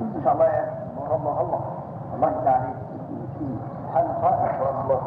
إن شاء الله يا الله الله الله. الله يفتح عليك الله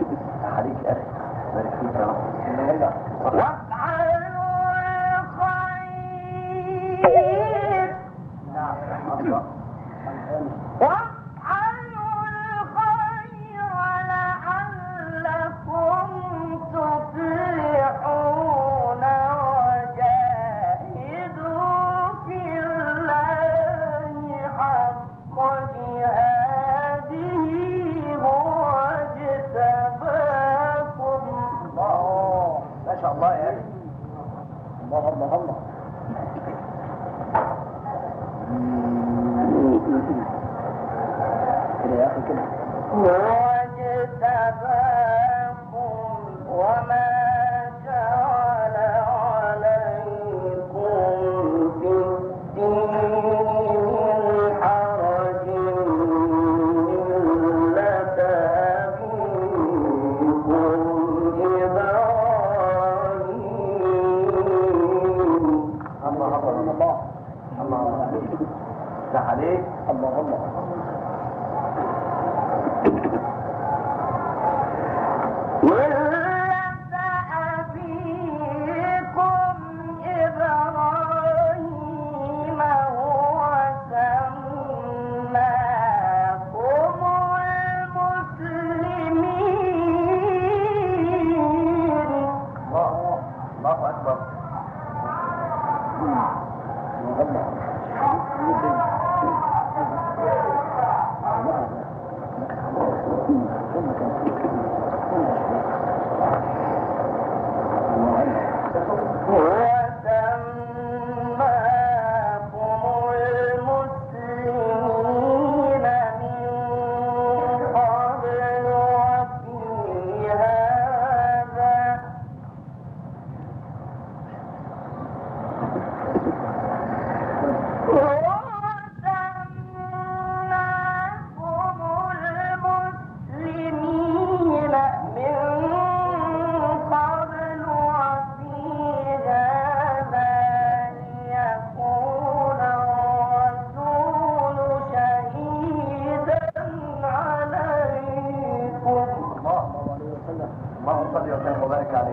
السفر عليك يا أخي. بارك فيك يا رب. Mustafa Dios en Joder Cali.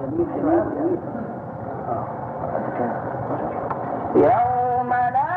جميل جميل جميل. كان يوم لا